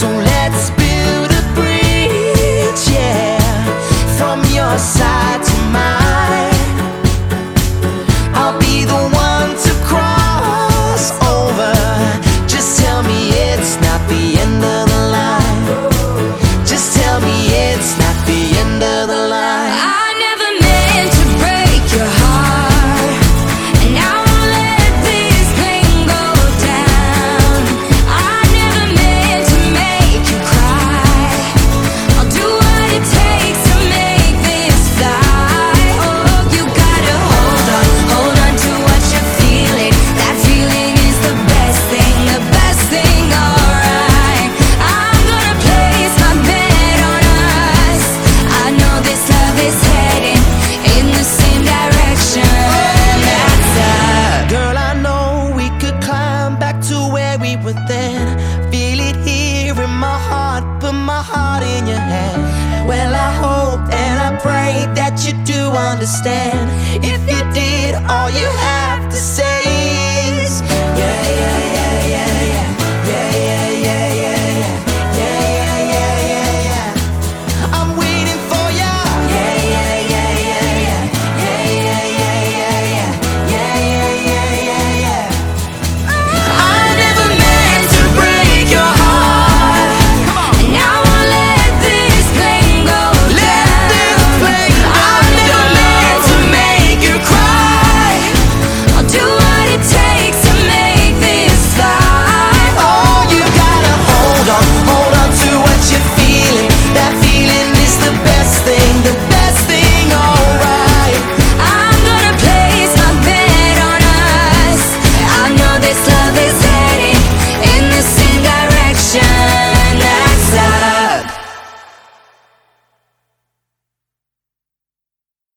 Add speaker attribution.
Speaker 1: So let's build a bridge, yeah, from your side to mine. that you do understand. If you did all you have to say.